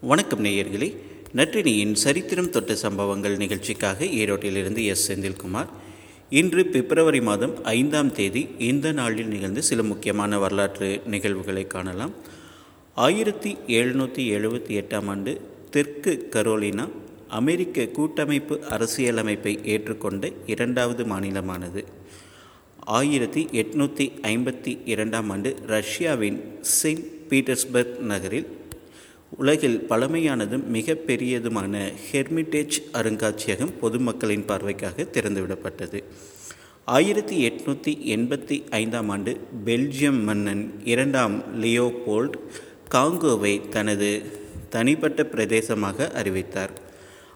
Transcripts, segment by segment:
வணக்கம் நேயர்களே. நற்றினியின் சரித்திரம் தொட்ட சம்பவங்கள் நிகழ்ச்சிக்காக ஈரோட்டிலிருந்து எஸ். செந்தில்குமார். இன்று பிப்ரவரி மாதம் ஐந்தாம் தேதி இந்த நாளில் நிகழ்ந்து சில முக்கியமான வரலாற்று நிகழ்வுகளை காணலாம். ஆயிரத்தி எழுநூற்றி எழுபத்தி எட்டாம் ஆண்டு தெற்கு கரோலினா அமெரிக்க கூட்டமைப்பு அரசியலமைப்பை ஏற்றுக்கொண்ட இரண்டாவது மாநிலமானது. ஆயிரத்தி எட்நூற்றி ஐம்பத்தி இரண்டாம் ஆண்டு ரஷ்யாவின் செயின்ட் பீட்டர்ஸ்பர்க் நகரில் உலகில் பழமையானதும் மிக பெரியதுமான ஹெர்மிட்டேஜ் அருங்காட்சியகம் பொதுமக்களின் பார்வைக்காக திறந்துவிடப்பட்டது. ஆயிரத்தி எட்நூற்றி எண்பத்தி ஐந்தாம் ஆண்டு பெல்ஜியம் மன்னன் இரண்டாம் லியோபோல்ட் காங்கோவை தனது தனிப்பட்ட பிரதேசமாக அறிவித்தார்.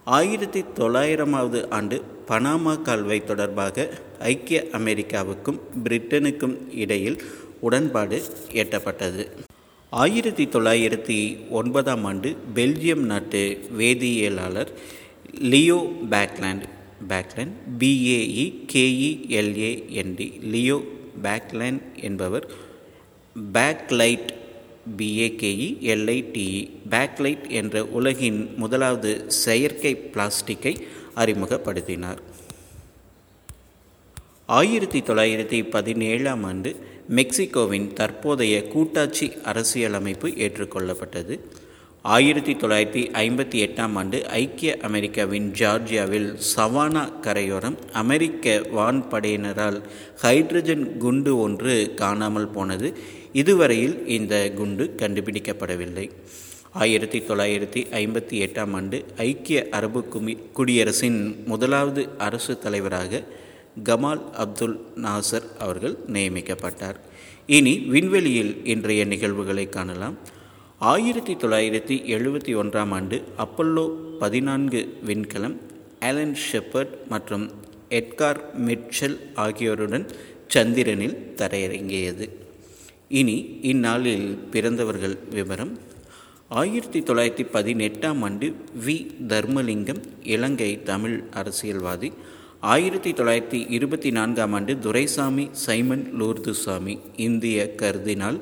ஆயிரத்தி தொள்ளாயிரமாவது ஆண்டு பனாமா கால்வாய் தொடர்பாக ஐக்கிய அமெரிக்காவுக்கும் பிரிட்டனுக்கும் இடையில் உடன்பாடு எட்டப்பட்டது. ஆயிரத்தி தொள்ளாயிரத்தி ஒன்பதாம் ஆண்டு பெல்ஜியம் நாட்டு வேதியியலாளர் Leo Baekeland Baekeland B A E K E L A N D Leo Baekeland என்பவர் Bakelite B A K E L I T E Bakelite என்ற உலகின் முதலாவது செயற்கை பிளாஸ்டிக்கை அறிமுகப்படுத்தினார். ஆயிரத்தி தொள்ளாயிரத்தி பதினேழாம் ஆண்டு மெக்சிகோவின் தற்போதைய கூட்டாட்சி அரசியலமைப்பு ஏற்றுக்கொள்ளப்பட்டது. ஆயிரத்தி தொள்ளாயிரத்தி ஐம்பத்தி எட்டாம் ஆண்டு ஐக்கிய அமெரிக்காவின் ஜார்ஜியாவில் சவானா கரையோரம் அமெரிக்க வான்படையினரால் ஹைட்ரஜன் குண்டு ஒன்று காணாமல் போனது. இதுவரையில் இந்த குண்டு கண்டுபிடிக்கப்படவில்லை. ஆயிரத்தி தொள்ளாயிரத்தி ஐம்பத்தி எட்டாம் ஆண்டு ஐக்கிய அரபு குமி குடியரசின் முதலாவது அரசு தலைவராக கமால் அப்துல் நாசர் அவர்கள் நியமிக்கப்பட்டார். இனி விண்வெளியில் இன்றைய நிகழ்வுகளை காணலாம். ஆயிரத்தி தொள்ளாயிரத்தி எழுபத்தி ஒன்றாம் ஆண்டு அப்பல்லோ பதினான்கு விண்கலம் ஆலன் ஷெப்பர்ட் மற்றும் எட்கார் மிட்சல் ஆகியோருடன் சந்திரனில் தரையிறங்கியது. இனி இந்நாளில் பிறந்தவர்கள் விவரம். ஆயிரத்தி தொள்ளாயிரத்தி பதினெட்டாம் ஆண்டு வி. தர்மலிங்கம் இலங்கை தமிழ் அரசியல்வாதி ஆயிரத்தி தொள்ளாயிரத்தி இருபத்தி நான்காம் ஆண்டு துரைசாமி சைமன் லூர்துசாமி இந்திய கருதினால்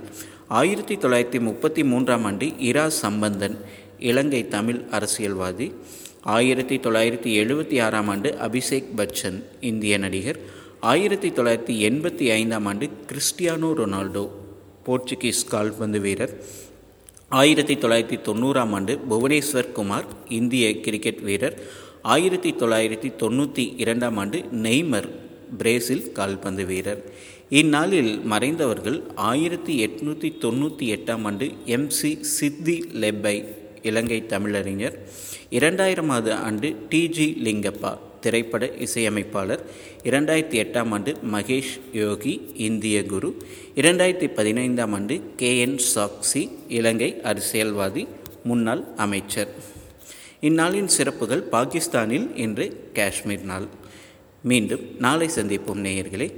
ஆயிரத்தி தொள்ளாயிரத்தி முப்பத்தி மூன்றாம் ஆண்டு இரா சம்பந்தன் இலங்கை தமிழ் அரசியல்வாதி. ஆயிரத்தி தொள்ளாயிரத்தி எழுபத்தி ஆறாம் ஆண்டு அபிஷேக் பச்சன் இந்திய நடிகர். ஆயிரத்தி தொள்ளாயிரத்தி எண்பத்தி ஐந்தாம் ஆண்டு கிறிஸ்டியானோ ரொனால்டோ போர்ச்சுகீஸ் கால்பந்து வீரர். ஆயிரத்தி தொள்ளாயிரத்தி தொண்ணூறாம் ஆண்டு புவனேஸ்வர் குமார் இந்திய கிரிக்கெட் வீரர். ஆயிரத்தி தொள்ளாயிரத்தி தொண்ணூற்றி இரண்டாம் ஆண்டு நெய்மர் பிரேசில் கால்பந்து வீரர். இந்நாளில் மறைந்தவர்கள் ஆயிரத்தி எட்நூற்றி தொண்ணூற்றி எட்டாம் ஆண்டு எம் சி சித்தி லெப்பை இலங்கை தமிழறிஞர். இரண்டாயிரமாவது ஆண்டு டிஜி லிங்கப்பா திரைப்பட இசையமைப்பாளர். இரண்டாயிரத்தி எட்டாம் ஆண்டு மகேஷ் யோகி இந்திய குரு. இரண்டாயிரத்தி பதினைந்தாம் ஆண்டு கே என் சாக்சி இலங்கை அரசியல்வாதி முன்னாள் அமைச்சர். இந்நாளின் சிறப்புகள் பாகிஸ்தானில் இன்று காஷ்மீர் நாள். மீண்டும் நாளை சந்திப்போம் நேயர்களே.